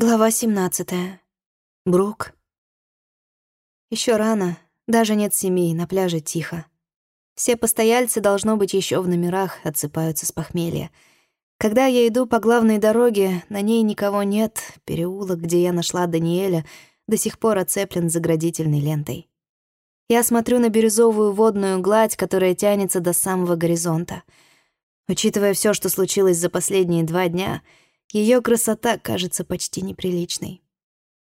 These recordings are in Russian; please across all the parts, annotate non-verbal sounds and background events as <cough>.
Глава 17. Брук. Еще рано, даже нет семей, на пляже тихо. Все постояльцы, должно быть, еще в номерах отсыпаются с похмелья. Когда я иду по главной дороге, на ней никого нет, переулок, где я нашла Даниэля, до сих пор оцеплен заградительной лентой. Я смотрю на бирюзовую водную гладь, которая тянется до самого горизонта. Учитывая все, что случилось за последние два дня — ее красота кажется почти неприличной.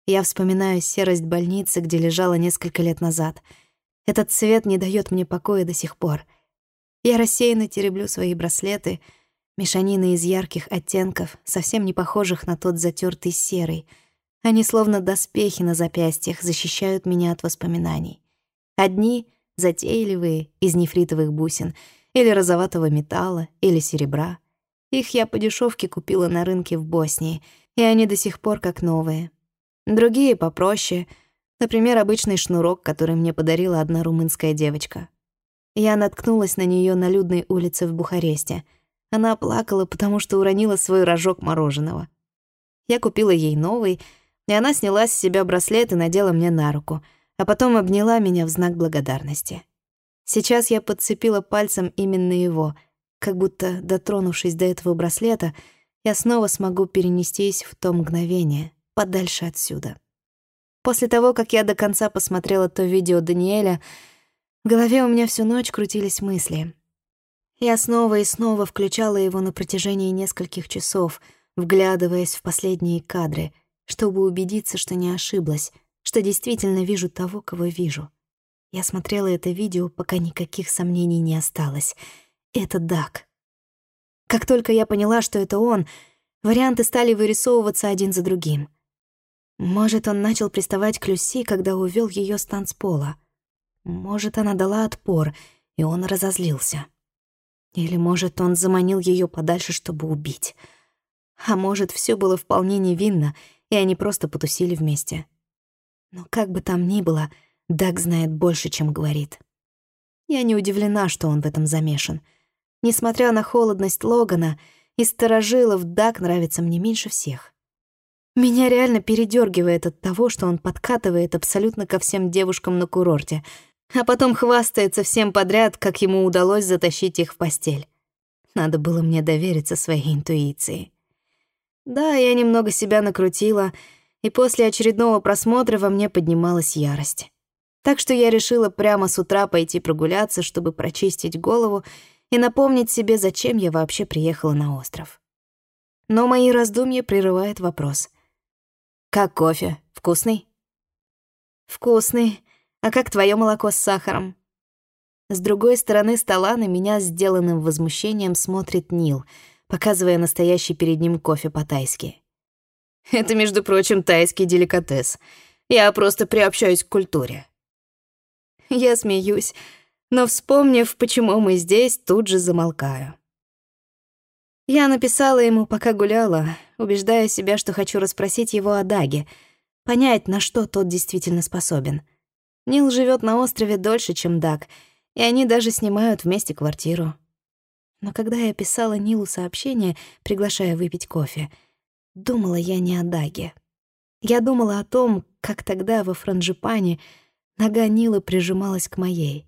Я вспоминаю серость больницы, где лежала несколько лет назад. Этот цвет не дает мне покоя до сих пор. Я рассеянно тереблю свои браслеты, мешанины из ярких оттенков, совсем не похожих на тот затертый серый. Они словно доспехи на запястьях защищают меня от воспоминаний. Одни — затейливые, из нефритовых бусин, или розоватого металла, или серебра — их я по дешевке купила на рынке в Боснии, и они до сих пор как новые. Другие попроще, например, обычный шнурок, который мне подарила одна румынская девочка. Я наткнулась на нее на людной улице в Бухаресте. Она плакала, потому что уронила свой рожок мороженого. Я купила ей новый, и она сняла с себя браслет и надела мне на руку, а потом обняла меня в знак благодарности. Сейчас я подцепила пальцем именно его, как будто, дотронувшись до этого браслета, я снова смогу перенестись в то мгновение, подальше отсюда. После того, как я до конца посмотрела то видео Даниэля, в голове у меня всю ночь крутились мысли. Я снова и снова включала его на протяжении нескольких часов, вглядываясь в последние кадры, чтобы убедиться, что не ошиблась, что действительно вижу того, кого вижу. Я смотрела это видео, пока никаких сомнений не осталось — это Дак. Как только я поняла, что это он, варианты стали вырисовываться один за другим. Может, он начал приставать к Люси, когда увел ее с танцпола. Может, она дала отпор, и он разозлился. Или, может, он заманил ее подальше, чтобы убить. А может, все было вполне невинно, и они просто потусили вместе. Но как бы там ни было, Даг знает больше, чем говорит. Я не удивлена, что он в этом замешан — Несмотря на холодность Логана, из старожилов Дак нравится мне меньше всех. Меня реально передергивает от того, что он подкатывает абсолютно ко всем девушкам на курорте, а потом хвастается всем подряд, как ему удалось затащить их в постель. Надо было мне довериться своей интуиции. Да, я немного себя накрутила, и после очередного просмотра во мне поднималась ярость. Так что я решила прямо с утра пойти прогуляться, чтобы прочистить голову и напомнить себе, зачем я вообще приехала на остров. Но мои раздумья прерывает вопрос. «Как кофе? Вкусный?» «Вкусный. А как твое молоко с сахаром?» С другой стороны стола на меня сделанным возмущением смотрит Нил, показывая настоящий перед ним кофе по-тайски. «Это, между прочим, тайский деликатес. Я просто приобщаюсь к культуре». Я смеюсь, но, вспомнив, почему мы здесь, тут же замолкаю. Я написала ему, пока гуляла, убеждая себя, что хочу расспросить его о Даге, понять, на что тот действительно способен. Нил живет на острове дольше, чем Даг, и они даже снимают вместе квартиру. Но когда я писала Нилу сообщение, приглашая выпить кофе, думала я не о Даге. Я думала о том, как тогда во Франжипане нога Нила прижималась к моей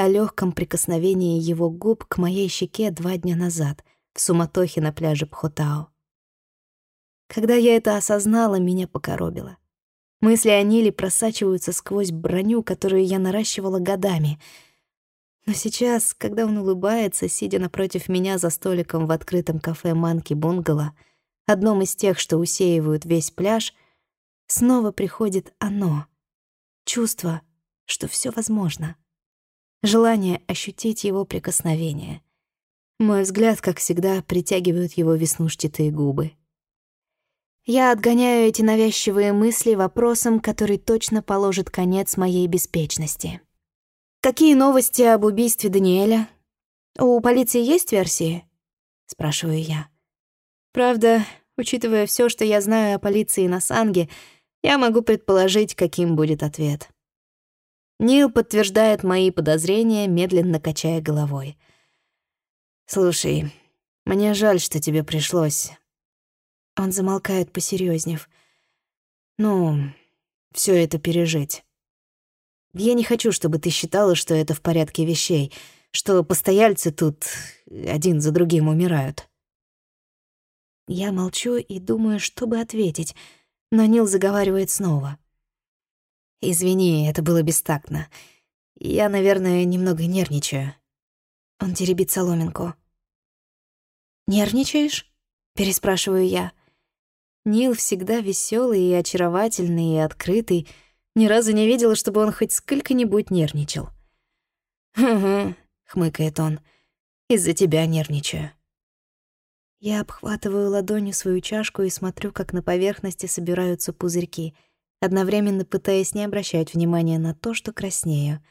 о легком прикосновении его губ к моей щеке два дня назад в суматохе на пляже Пхотао. Когда я это осознала, меня покоробило. Мысли о Ниле просачиваются сквозь броню, которую я наращивала годами. Но сейчас, когда он улыбается, сидя напротив меня за столиком в открытом кафе «Манки Бунгало», одном из тех, что усеивают весь пляж, снова приходит оно — чувство, что все возможно — желание ощутить его прикосновение. Мой взгляд, как всегда, притягивают его веснушчатые губы. Я отгоняю эти навязчивые мысли вопросом, который точно положит конец моей беспечности. «Какие новости об убийстве Даниэля? У полиции есть версии?» — спрашиваю я. Правда, учитывая все, что я знаю о полиции на Санге, я могу предположить, каким будет ответ. Нил подтверждает мои подозрения, медленно качая головой. «Слушай, мне жаль, что тебе пришлось». Он замолкает, посерьезнев. Ну, все это пережить. Я не хочу, чтобы ты считала, что это в порядке вещей, что постояльцы тут один за другим умирают. Я молчу и думаю, что бы ответить, но Нил заговаривает снова. «Извини, это было бестактно. Я, наверное, немного нервничаю». Он теребит соломинку. «Нервничаешь?» — переспрашиваю я. Нил всегда веселый и очаровательный и открытый. Ни разу не видела, чтобы он хоть сколько-нибудь нервничал. «Угу», — хмыкает он, — «из-за тебя нервничаю». Я обхватываю ладонью свою чашку и смотрю, как на поверхности собираются пузырьки, одновременно пытаясь не обращать внимания на то, что краснею.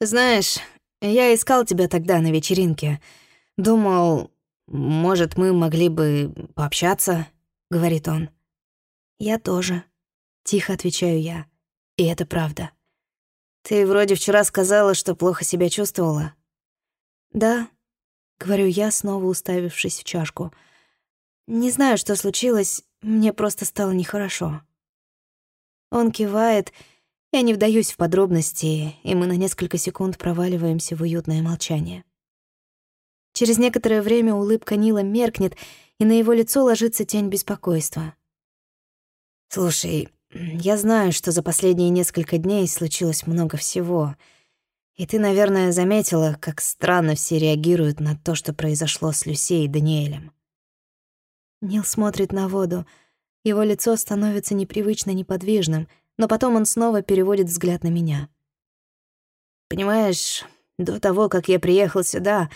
«Знаешь, я искал тебя тогда на вечеринке. Думал, может, мы могли бы пообщаться?» — говорит он. «Я тоже», — тихо отвечаю я. И это правда. «Ты вроде вчера сказала, что плохо себя чувствовала». «Да», — говорю я, снова уставившись в чашку. «Не знаю, что случилось, мне просто стало нехорошо». Он кивает, я не вдаюсь в подробности, и мы на несколько секунд проваливаемся в уютное молчание. Через некоторое время улыбка Нила меркнет, и на его лицо ложится тень беспокойства. «Слушай, я знаю, что за последние несколько дней случилось много всего, и ты, наверное, заметила, как странно все реагируют на то, что произошло с Люсей и Даниэлем». Нил смотрит на воду. Его лицо становится непривычно неподвижным, но потом он снова переводит взгляд на меня. «Понимаешь, до того, как я приехал сюда,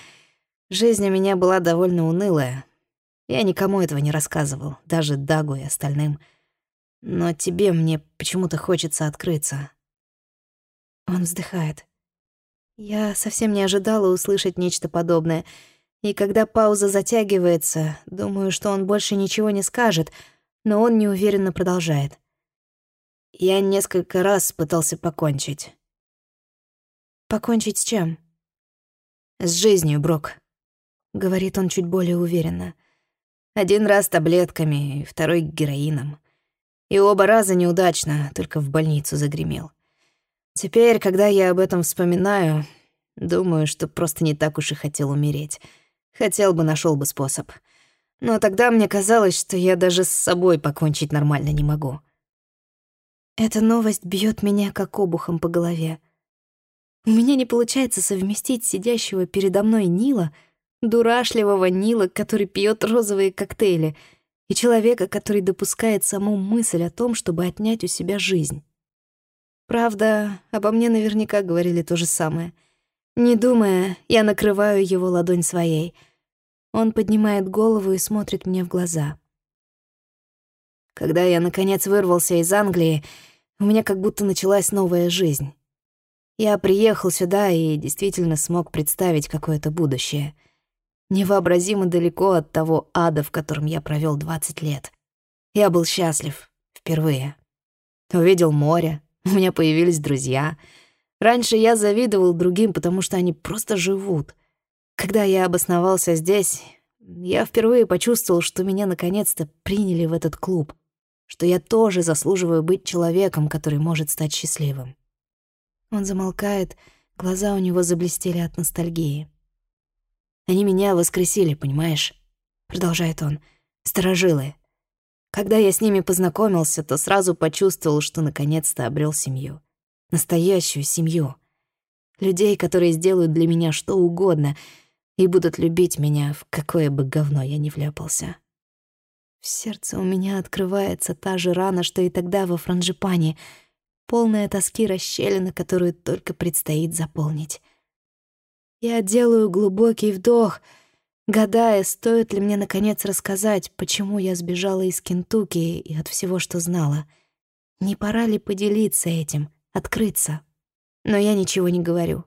жизнь у меня была довольно унылая. Я никому этого не рассказывал, даже Дагу и остальным. Но тебе мне почему-то хочется открыться. Он вздыхает. Я совсем не ожидала услышать нечто подобное. И когда пауза затягивается, думаю, что он больше ничего не скажет, но он неуверенно продолжает. Я несколько раз пытался покончить. Покончить с чем? С жизнью, Брок, говорит он чуть более уверенно. Один раз таблетками, второй героином. И оба раза неудачно, только в больницу загремел. Теперь, когда я об этом вспоминаю, думаю, что просто не так уж и хотел умереть. Хотел бы, нашел бы способ. Но тогда мне казалось, что я даже с собой покончить нормально не могу. Эта новость бьет меня как обухом по голове. У меня не получается совместить сидящего передо мной Нила — дурашливого Нила, который пьет розовые коктейли, и человека, который допускает саму мысль о том, чтобы отнять у себя жизнь. Правда, обо мне наверняка говорили то же самое. Не думая, я накрываю его ладонь своей. Он поднимает голову и смотрит мне в глаза. Когда я, наконец, вырвался из Англии, у меня как будто началась новая жизнь. Я приехал сюда и действительно смог представить какое-то будущее — невообразимо далеко от того ада, в котором я провел 20 лет. Я был счастлив. Впервые. Увидел море, <laughs> у меня появились друзья. Раньше я завидовал другим, потому что они просто живут. Когда я обосновался здесь, я впервые почувствовал, что меня наконец-то приняли в этот клуб, что я тоже заслуживаю быть человеком, который может стать счастливым. Он замолкает, глаза у него заблестели от ностальгии. Они меня воскресили, понимаешь? Продолжает он. Сторожилы. Когда я с ними познакомился, то сразу почувствовал, что наконец-то обрел семью. Настоящую семью. Людей, которые сделают для меня что угодно и будут любить меня, в какое бы говно я ни вляпался. В сердце у меня открывается та же рана, что и тогда во франжипане, полная тоски расщелина, которую только предстоит заполнить. Я делаю глубокий вдох, гадая, стоит ли мне наконец рассказать, почему я сбежала из Кентукки и от всего, что знала. Не пора ли поделиться этим, открыться? Но я ничего не говорю.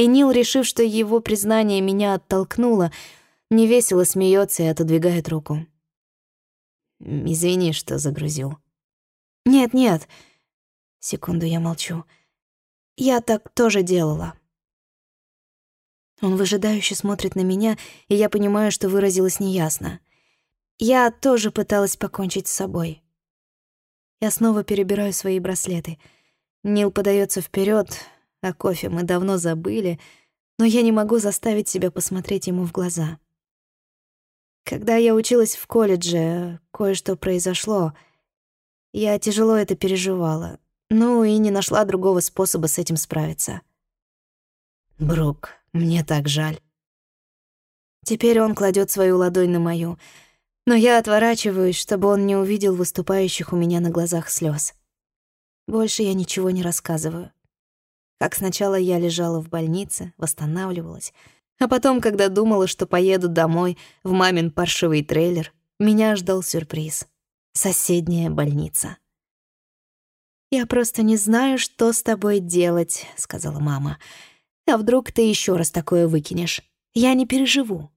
И Нил, решив, что его признание меня оттолкнуло, невесело смеется и отодвигает руку. «Извини, что загрузил». «Нет-нет». Секунду я молчу. «Я так тоже делала. Он выжидающе смотрит на меня, и я понимаю, что выразилась неясно. Я тоже пыталась покончить с собой. Я снова перебираю свои браслеты. Нил подается вперед, а кофе мы давно забыли, но я не могу заставить себя посмотреть ему в глаза. Когда я училась в колледже, кое-что произошло. Я тяжело это переживала, ну и не нашла другого способа с этим справиться. Брук, мне так жаль. Теперь он кладет свою ладонь на мою, но я отворачиваюсь, чтобы он не увидел выступающих у меня на глазах слез. Больше я ничего не рассказываю. Как сначала я лежала в больнице, восстанавливалась, а потом, когда думала, что поеду домой в мамин паршивый трейлер, меня ждал сюрприз. Соседняя больница. «Я просто не знаю, что с тобой делать», — сказала мама. «А вдруг ты еще раз такое выкинешь? Я не переживу».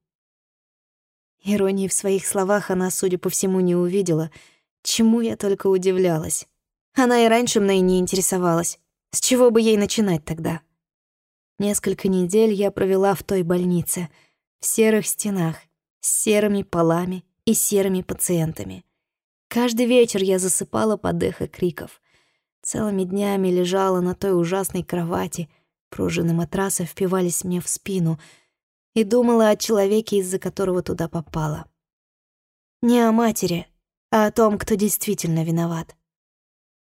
Иронии в своих словах она, судя по всему, не увидела, чему я только удивлялась. Она и раньше мной не интересовалась. С чего бы ей начинать тогда? Несколько недель я провела в той больнице, в серых стенах, с серыми полами и серыми пациентами. Каждый вечер я засыпала под эхо криков. Целыми днями лежала на той ужасной кровати, пружины матраса впивались мне в спину — и думала о человеке, из-за которого туда попала. Не о матери, а о том, кто действительно виноват.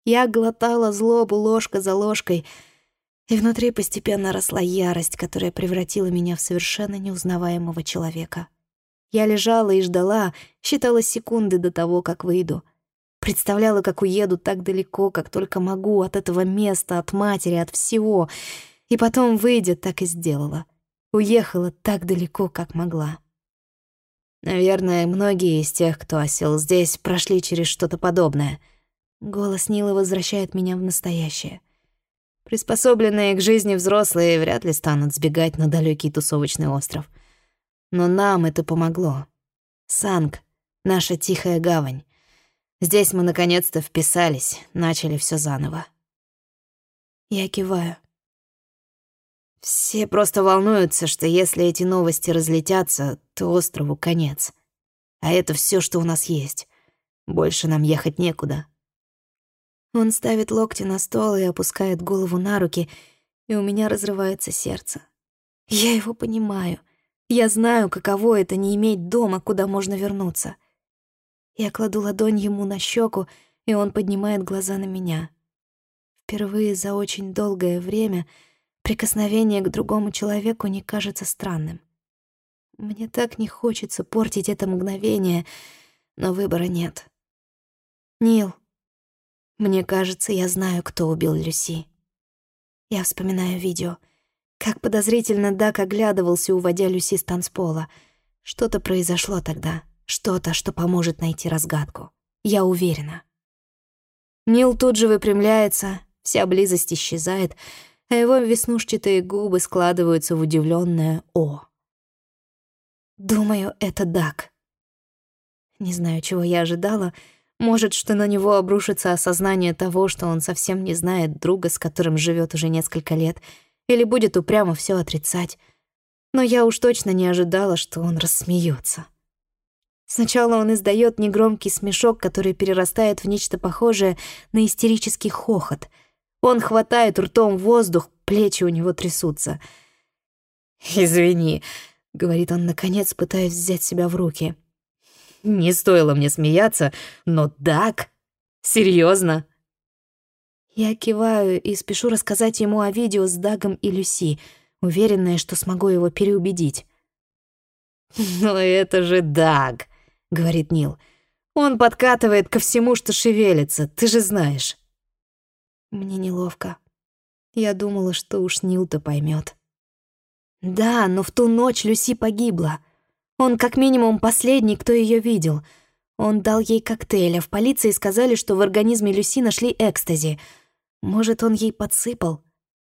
Я глотала злобу ложка за ложкой, и внутри постепенно росла ярость, которая превратила меня в совершенно неузнаваемого человека. Я лежала и ждала, считала секунды до того, как выйду. Представляла, как уеду так далеко, как только могу, от этого места, от матери, от всего. И потом, выйдя, так и сделала — Уехала так далеко, как могла. Наверное, многие из тех, кто осел здесь, прошли через что-то подобное. Голос Нила возвращает меня в настоящее. Приспособленные к жизни взрослые вряд ли станут сбегать на далекий тусовочный остров. Но нам это помогло. Санг — наша тихая гавань. Здесь мы наконец-то вписались, начали все заново. Я киваю. Все просто волнуются, что если эти новости разлетятся, то острову конец. А это все, что у нас есть. Больше нам ехать некуда. Он ставит локти на стол и опускает голову на руки, и у меня разрывается сердце. Я его понимаю. Я знаю, каково это не иметь дома, куда можно вернуться. Я кладу ладонь ему на щеку, и он поднимает глаза на меня. Впервые за очень долгое время — Прикосновение к другому человеку не кажется странным. Мне так не хочется портить это мгновение, но выбора нет. Нил, мне кажется, я знаю, кто убил Люси. Я вспоминаю видео. Как подозрительно Дак оглядывался, уводя Люси с танцпола. Что-то произошло тогда. Что-то, что поможет найти разгадку. Я уверена. Нил тут же выпрямляется, вся близость исчезает, а его веснушчатые губы складываются в удивленное «О». Думаю, это Дак. Не знаю, чего я ожидала. Может, что на него обрушится осознание того, что он совсем не знает друга, с которым живет уже несколько лет, или будет упрямо все отрицать. Но я уж точно не ожидала, что он рассмеется. Сначала он издает негромкий смешок, который перерастает в нечто похожее на истерический хохот — он хватает ртом воздух, плечи у него трясутся. «Извини», — говорит он, наконец, пытаясь взять себя в руки. «Не стоило мне смеяться, но так? Серьезно? Я киваю и спешу рассказать ему о видео с Дагом и Люси, уверенная, что смогу его переубедить. <laughs> «Но это же Даг», — говорит Нил. «Он подкатывает ко всему, что шевелится, ты же знаешь». Мне неловко. Я думала, что уж Нил-то поймет. Да, но в ту ночь Люси погибла. Он как минимум последний, кто ее видел. Он дал ей коктейль, а в полиции сказали, что в организме Люси нашли экстази. Может, он ей подсыпал?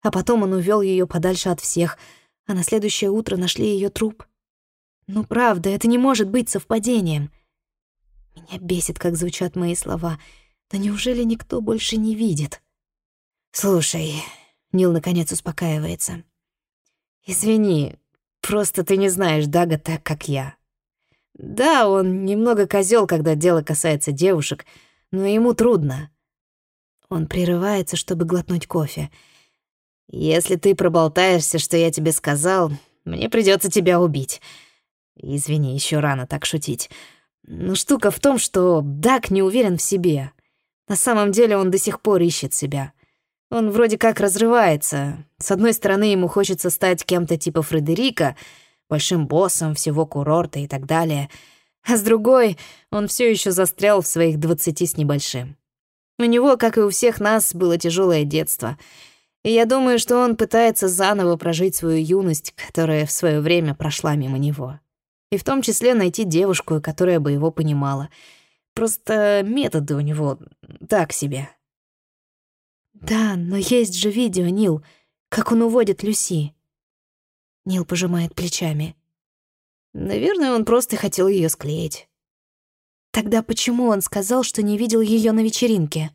А потом он увел ее подальше от всех, а на следующее утро нашли ее труп. Ну правда, это не может быть совпадением. Меня бесит, как звучат мои слова. Да неужели никто больше не видит? «Слушай», — Нил наконец успокаивается. «Извини, просто ты не знаешь Дага так, как я. Да, он немного козел, когда дело касается девушек, но ему трудно. Он прерывается, чтобы глотнуть кофе. «Если ты проболтаешься, что я тебе сказал, мне придется тебя убить. Извини, еще рано так шутить. Но штука в том, что Дак не уверен в себе. На самом деле он до сих пор ищет себя. Он вроде как разрывается. С одной стороны, ему хочется стать кем-то типа Фредерика, большим боссом всего курорта и так далее. А с другой, он все еще застрял в своих двадцати с небольшим. У него, как и у всех нас, было тяжелое детство. И я думаю, что он пытается заново прожить свою юность, которая в свое время прошла мимо него. И в том числе найти девушку, которая бы его понимала. Просто методы у него так себе. «Да, но есть же видео, Нил, как он уводит Люси». Нил пожимает плечами. Наверное, он просто хотел ее склеить. Тогда почему он сказал, что не видел ее на вечеринке?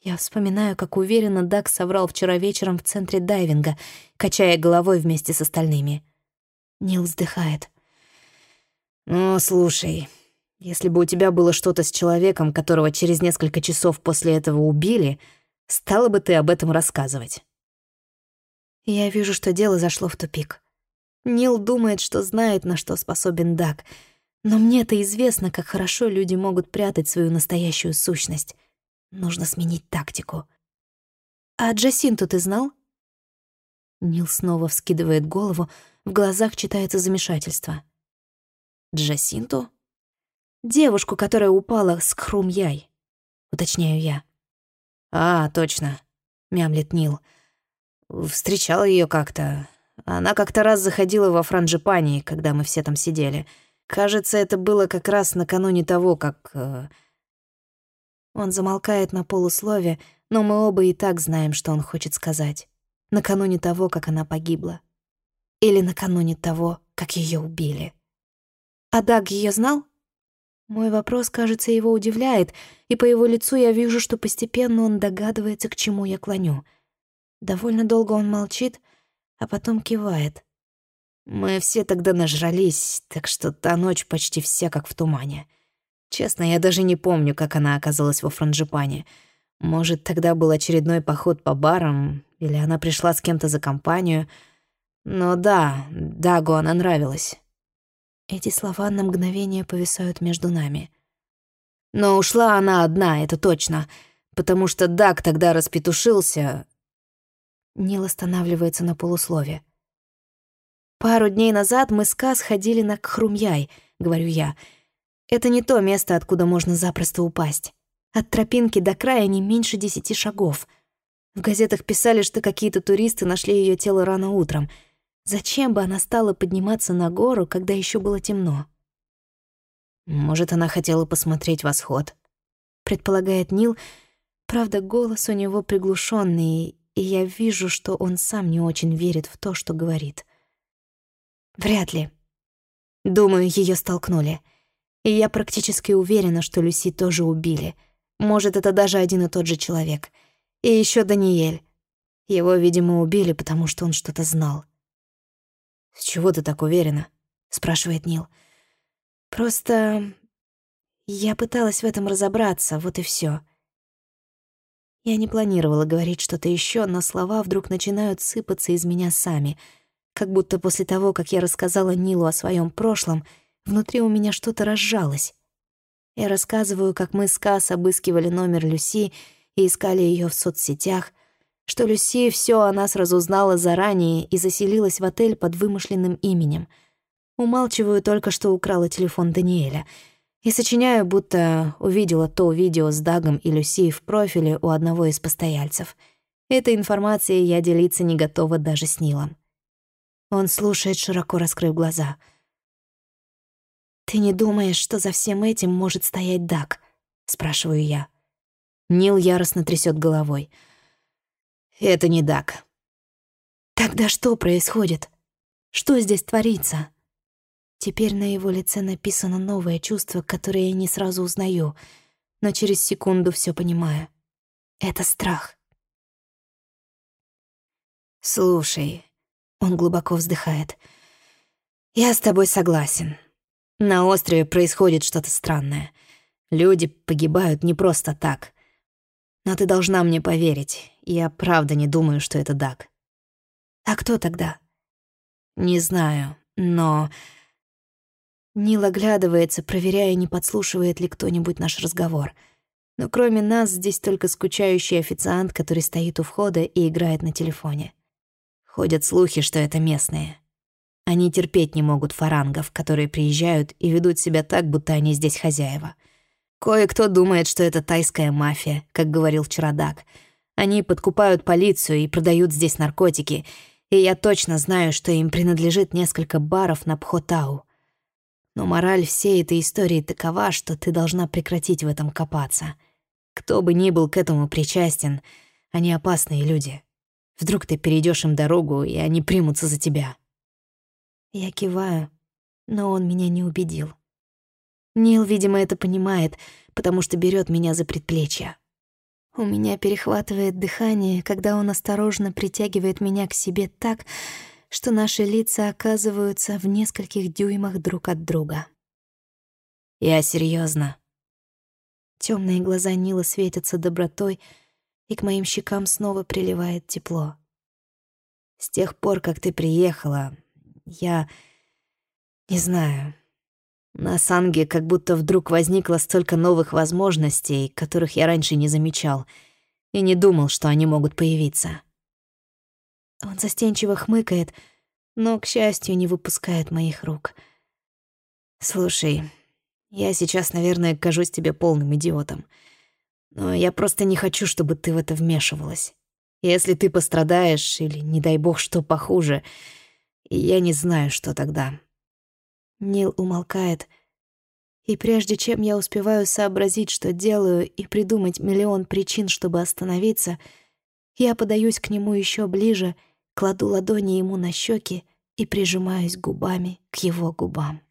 Я вспоминаю, как уверенно Дак соврал вчера вечером в центре дайвинга, качая головой вместе с остальными. Нил вздыхает. «Ну, слушай, если бы у тебя было что-то с человеком, которого через несколько часов после этого убили, стала бы ты об этом рассказывать?» Я вижу, что дело зашло в тупик. Нил думает, что знает, на что способен Дак, но мне-то известно, как хорошо люди могут прятать свою настоящую сущность. Нужно сменить тактику. «А Джасинту ты знал?» Нил снова вскидывает голову, в глазах читается замешательство. «Джасинту?» «Девушку, которая упала с Хрумьяй», — уточняю я. «А, точно», — мямлет Нил. «Встречал ее как-то. Она как-то раз заходила во Франджипани, когда мы все там сидели. Кажется, это было как раз накануне того, как...» э, Он замолкает на полуслове, но мы оба и так знаем, что он хочет сказать. Накануне того, как она погибла. Или накануне того, как ее убили. А Даг ее знал? Мой вопрос, кажется, его удивляет, и по его лицу я вижу, что постепенно он догадывается, к чему я клоню. Довольно долго он молчит, а потом кивает. Мы все тогда нажрались, так что та ночь почти вся как в тумане. Честно, я даже не помню, как она оказалась во Франджипане. Может, тогда был очередной поход по барам, или она пришла с кем-то за компанию. Но да, Дагу она нравилась. Эти слова на мгновение повисают между нами. Но ушла она одна, это точно, потому что Даг тогда распетушился. Нил останавливается на полуслове. «Пару дней назад мы с Кас ходили на Кхрумьяй», — говорю я. «Это не то место, откуда можно запросто упасть. От тропинки до края не меньше десяти шагов. В газетах писали, что какие-то туристы нашли ее тело рано утром. Зачем бы она стала подниматься на гору, когда еще было темно?» «Может, она хотела посмотреть восход», — предполагает Нил. Правда, голос у него приглушенный, и я вижу, что он сам не очень верит в то, что говорит. Вряд ли. Думаю, ее столкнули. И я практически уверена, что Люси тоже убили. Может, это даже один и тот же человек. И еще Даниэль. Его, видимо, убили, потому что он что-то знал. «С чего ты так уверена?» — спрашивает Нил. «Просто я пыталась в этом разобраться, вот и все. Я не планировала говорить что-то еще, но слова вдруг начинают сыпаться из меня сами — как будто после того, как я рассказала Нилу о своем прошлом, внутри у меня что-то разжалось. Я рассказываю, как мы с Кас обыскивали номер Люси и искали ее в соцсетях, что Люси все о нас разузнала заранее и заселилась в отель под вымышленным именем. Умалчиваю только, что украла телефон Даниэля. И сочиняю, будто увидела то видео с Дагом и Люси в профиле у одного из постояльцев. Этой информацией я делиться не готова даже с Нилом. Он слушает, широко раскрыв глаза. «Ты не думаешь, что за всем этим может стоять Дак?» — спрашиваю я. Нил яростно трясет головой. «Это не Дак». «Тогда что происходит? Что здесь творится?» Теперь на его лице написано новое чувство, которое я не сразу узнаю, но через секунду все понимаю. Это страх. «Слушай, он глубоко вздыхает. «Я с тобой согласен. На острове происходит что-то странное. Люди погибают не просто так. Но ты должна мне поверить. Я правда не думаю, что это Даг. А кто тогда? Не знаю, но... Нил оглядывается, проверяя, не подслушивает ли кто-нибудь наш разговор. Но кроме нас здесь только скучающий официант, который стоит у входа и играет на телефоне. Ходят слухи, что это местные. Они терпеть не могут фарангов, которые приезжают и ведут себя так, будто они здесь хозяева. Кое-кто думает, что это тайская мафия, как говорил вчера Дак. Они подкупают полицию и продают здесь наркотики, и я точно знаю, что им принадлежит несколько баров на Пхотау. Но мораль всей этой истории такова, что ты должна прекратить в этом копаться. Кто бы ни был к этому причастен, они опасные люди. Вдруг ты перейдешь им дорогу, и они примутся за тебя. Я киваю, но он меня не убедил. Нил, видимо, это понимает, потому что берет меня за предплечье. У меня перехватывает дыхание, когда он осторожно притягивает меня к себе так, что наши лица оказываются в нескольких дюймах друг от друга. Я серьезно. Темные глаза Нила светятся добротой, и к моим щекам снова приливает тепло. С тех пор, как ты приехала, я... не знаю. На Санге как будто вдруг возникло столько новых возможностей, которых я раньше не замечал, и не думал, что они могут появиться. Он застенчиво хмыкает, но, к счастью, не выпускает моих рук. «Слушай, я сейчас, наверное, кажусь тебе полным идиотом, но я просто не хочу, чтобы ты в это вмешивалась. Если ты пострадаешь или, не дай бог, что похуже, я не знаю, что тогда. Нил умолкает, и прежде чем я успеваю сообразить, что делаю, и придумать миллион причин, чтобы остановиться, я подаюсь к нему еще ближе, кладу ладони ему на щеки и прижимаюсь губами к его губам.